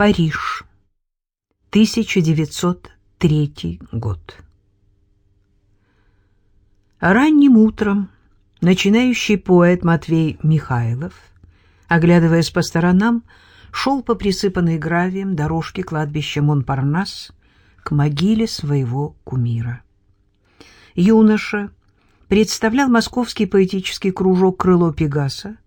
Париж, 1903 год. Ранним утром начинающий поэт Матвей Михайлов, оглядываясь по сторонам, шел по присыпанной гравием дорожке кладбища Монпарнас к могиле своего кумира. Юноша представлял московский поэтический кружок «Крыло Пегаса»,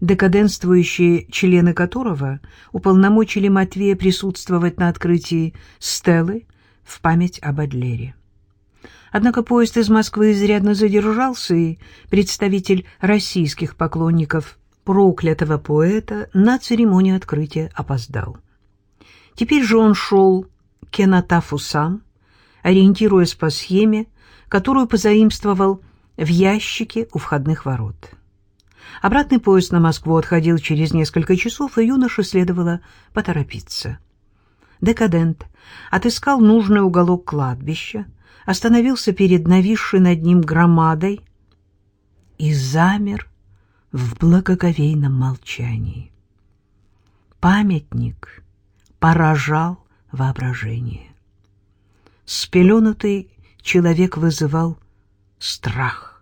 декаденствующие члены которого уполномочили Матвея присутствовать на открытии стелы в память об Адлере. Однако поезд из Москвы изрядно задержался, и представитель российских поклонников проклятого поэта на церемонию открытия опоздал. Теперь же он шел к Энатафу сам, ориентируясь по схеме, которую позаимствовал в ящике у входных ворот. Обратный поезд на Москву отходил через несколько часов, и юноше следовало поторопиться. Декадент отыскал нужный уголок кладбища, остановился перед нависшей над ним громадой и замер в благоговейном молчании. Памятник поражал воображение. Спеленутый человек вызывал страх.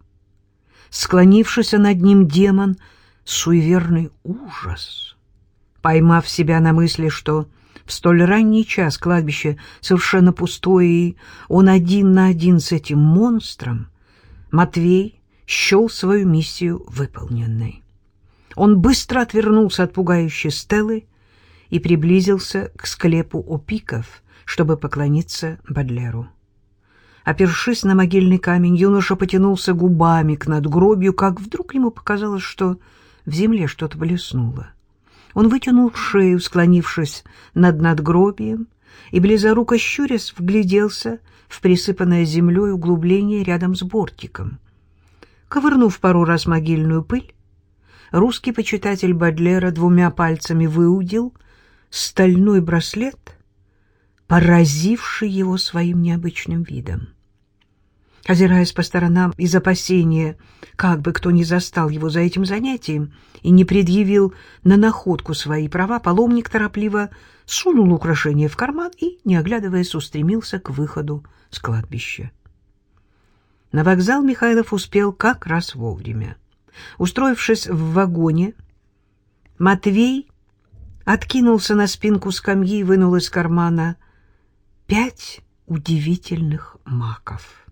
Склонившийся над ним демон — суеверный ужас. Поймав себя на мысли, что в столь ранний час кладбище совершенно пустое, и он один на один с этим монстром, Матвей счел свою миссию выполненной. Он быстро отвернулся от пугающей стелы и приблизился к склепу опиков, чтобы поклониться Бадлеру. Опершись на могильный камень, юноша потянулся губами к надгробию, как вдруг ему показалось, что в земле что-то блеснуло. Он вытянул шею, склонившись над надгробием, и, близоруко щурясь, вгляделся в присыпанное землей углубление рядом с бортиком. Ковырнув пару раз могильную пыль, русский почитатель Бадлера двумя пальцами выудил стальной браслет, поразивший его своим необычным видом. Озираясь по сторонам из опасения, как бы кто ни застал его за этим занятием и не предъявил на находку свои права, паломник торопливо сунул украшение в карман и, не оглядываясь, устремился к выходу с кладбища. На вокзал Михайлов успел как раз вовремя. Устроившись в вагоне, Матвей откинулся на спинку скамьи и вынул из кармана пять удивительных маков.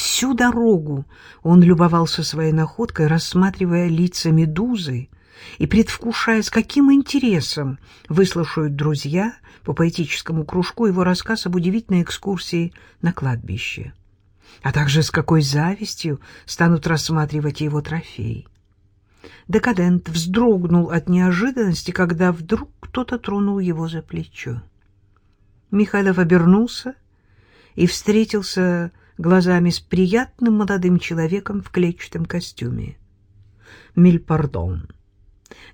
Всю дорогу он любовался своей находкой, рассматривая лица медузы и предвкушая, с каким интересом выслушают друзья по поэтическому кружку его рассказ об удивительной экскурсии на кладбище, а также с какой завистью станут рассматривать его трофей. Декадент вздрогнул от неожиданности, когда вдруг кто-то тронул его за плечо. Михайлов обернулся и встретился глазами с приятным молодым человеком в клетчатом костюме. «Мильпардон,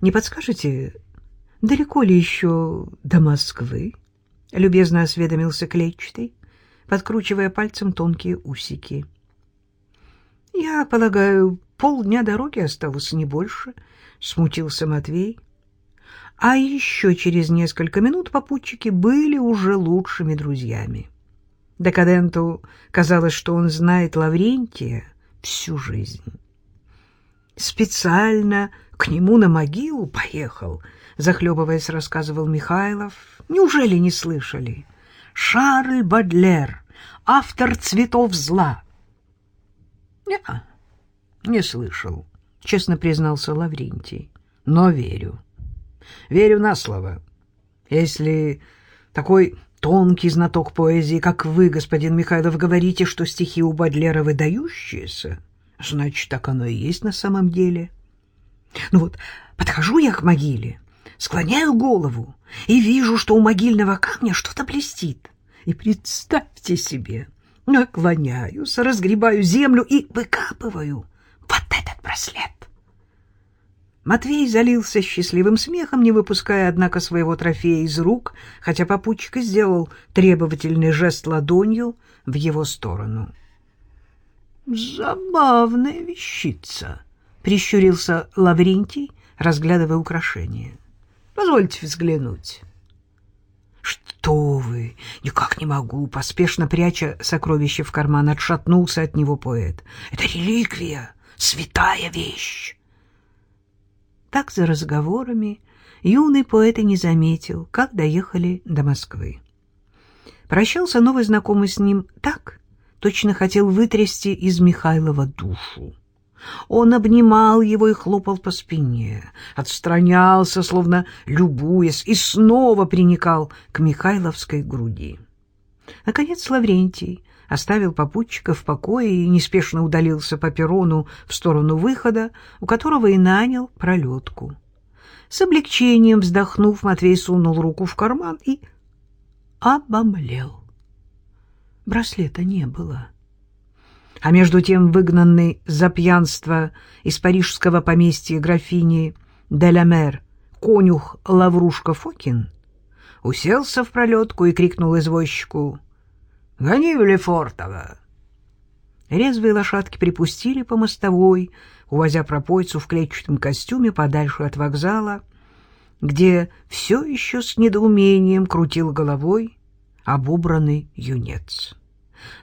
не подскажете, далеко ли еще до Москвы?» — любезно осведомился клетчатый, подкручивая пальцем тонкие усики. «Я полагаю, полдня дороги осталось не больше», — смутился Матвей. А еще через несколько минут попутчики были уже лучшими друзьями. Декаденту казалось, что он знает Лаврентия всю жизнь. «Специально к нему на могилу поехал», — захлебываясь, рассказывал Михайлов. «Неужели не слышали? Шарль Бадлер, автор «Цветов зла». «Не, не слышал», — честно признался Лаврентий. «Но верю. Верю на слово. Если такой тонкий знаток поэзии, как вы, господин Михайлов, говорите, что стихи у Бадлера выдающиеся, значит, так оно и есть на самом деле. Ну вот, подхожу я к могиле, склоняю голову и вижу, что у могильного камня что-то блестит. И представьте себе, наклоняюсь, разгребаю землю и выкапываю вот этот браслет. Матвей залился счастливым смехом, не выпуская, однако, своего трофея из рук, хотя попутчик и сделал требовательный жест ладонью в его сторону. «Забавная вещица», — прищурился Лаврентий, разглядывая украшение. «Позвольте взглянуть». что вы! Никак не могу!» Поспешно пряча сокровище в карман, отшатнулся от него поэт. «Это реликвия! Святая вещь!» Так за разговорами юный поэт и не заметил, как доехали до Москвы. Прощался новый знакомый с ним так, точно хотел вытрясти из Михайлова душу. Он обнимал его и хлопал по спине, отстранялся, словно любуясь, и снова приникал к Михайловской груди. Наконец Лаврентий оставил попутчика в покое и неспешно удалился по перрону в сторону выхода, у которого и нанял пролетку. С облегчением вздохнув, Матвей сунул руку в карман и обомлел. Браслета не было. А между тем выгнанный за пьянство из парижского поместья графини Делямер конюх Лаврушка Фокин уселся в пролетку и крикнул извозчику «Гони в Лефортово!» Резвые лошадки припустили по мостовой, увозя пропойцу в клетчатом костюме подальше от вокзала, где все еще с недоумением крутил головой обобранный юнец.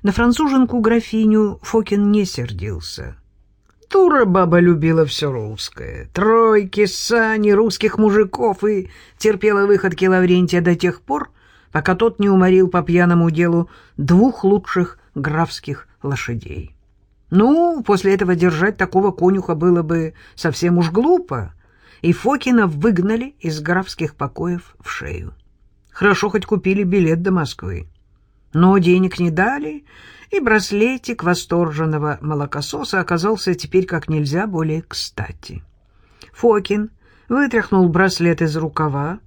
На француженку-графиню Фокин не сердился. Тура баба любила все русское. Тройки, сани, русских мужиков и терпела выходки Лаврентия до тех пор, пока тот не уморил по пьяному делу двух лучших графских лошадей. Ну, после этого держать такого конюха было бы совсем уж глупо, и Фокина выгнали из графских покоев в шею. Хорошо хоть купили билет до Москвы но денег не дали, и браслетик восторженного молокососа оказался теперь как нельзя более кстати. Фокин вытряхнул браслет из рукава,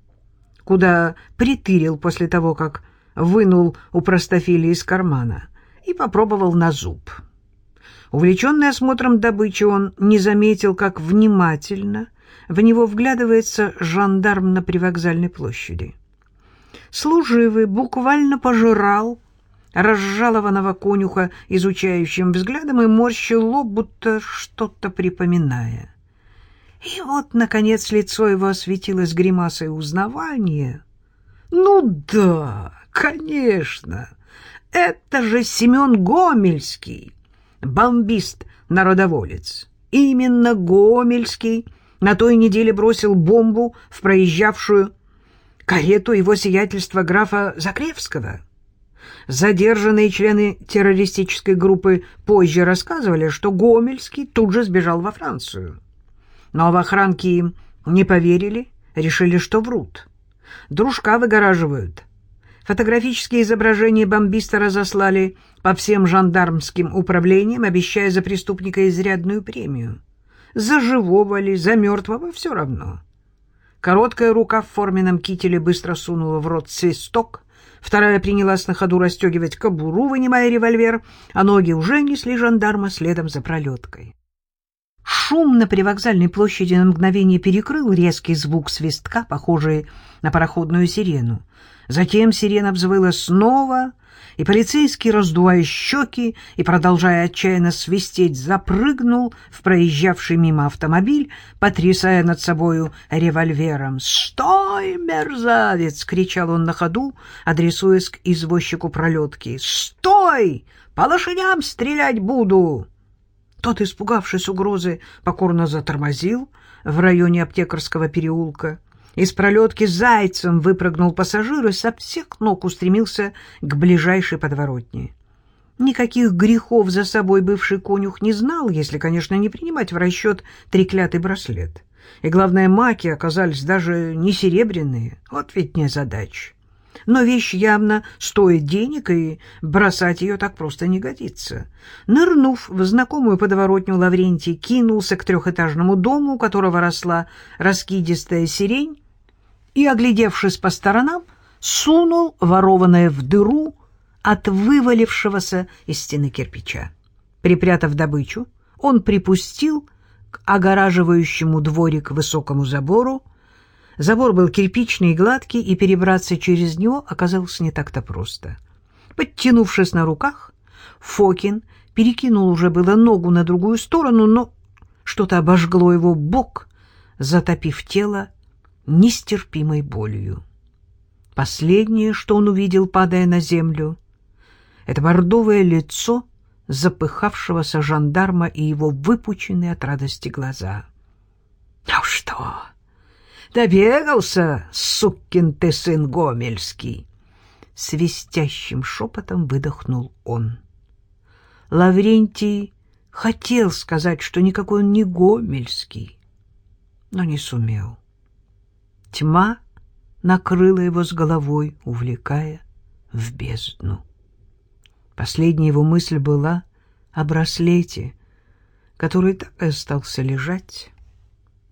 куда притырил после того, как вынул у простофили из кармана, и попробовал на зуб. Увлеченный осмотром добычи, он не заметил, как внимательно в него вглядывается жандарм на привокзальной площади служивый буквально пожирал разжалованного конюха изучающим взглядом и морщил лоб, будто что-то припоминая. И вот, наконец, лицо его осветилось гримасой узнавания. «Ну да, конечно, это же Семен Гомельский, бомбист-народоволец. Именно Гомельский на той неделе бросил бомбу в проезжавшую карету его сиятельства графа Закревского. Задержанные члены террористической группы позже рассказывали, что Гомельский тут же сбежал во Францию. Но в охранке им не поверили, решили, что врут. Дружка выгораживают. Фотографические изображения бомбиста разослали по всем жандармским управлениям, обещая за преступника изрядную премию. За живого ли, за мертвого — все равно. Короткая рука в форменном кителе быстро сунула в рот свисток, вторая принялась на ходу расстегивать кобуру, вынимая револьвер, а ноги уже несли жандарма следом за пролеткой. Шум на привокзальной площади на мгновение перекрыл резкий звук свистка, похожий на пароходную сирену. Затем сирена взвыла снова — и полицейский, раздувая щеки и продолжая отчаянно свистеть, запрыгнул в проезжавший мимо автомобиль, потрясая над собою револьвером. «Стой, мерзавец!» — кричал он на ходу, адресуясь к извозчику пролетки. «Стой! По лошадям стрелять буду!» Тот, испугавшись угрозы, покорно затормозил в районе аптекарского переулка. Из пролетки зайцем выпрыгнул пассажир и со всех ног устремился к ближайшей подворотне. Никаких грехов за собой бывший конюх не знал, если, конечно, не принимать в расчет треклятый браслет. И, главное, маки оказались даже не серебряные. Вот ведь не задача. Но вещь явно стоит денег, и бросать ее так просто не годится. Нырнув в знакомую подворотню, Лаврентий кинулся к трехэтажному дому, у которого росла раскидистая сирень, и, оглядевшись по сторонам, сунул ворованное в дыру от вывалившегося из стены кирпича. Припрятав добычу, он припустил к огораживающему дворик высокому забору. Забор был кирпичный и гладкий, и перебраться через него оказалось не так-то просто. Подтянувшись на руках, Фокин перекинул уже было ногу на другую сторону, но что-то обожгло его бок, затопив тело нестерпимой болью. Последнее, что он увидел, падая на землю, это бордовое лицо запыхавшегося жандарма и его выпученные от радости глаза. — Ну что, добегался, сукин ты сын Гомельский? Свистящим шепотом выдохнул он. Лаврентий хотел сказать, что никакой он не Гомельский, но не сумел. Тьма накрыла его с головой, увлекая в бездну. Последняя его мысль была о браслете, который так и остался лежать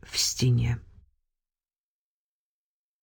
в стене.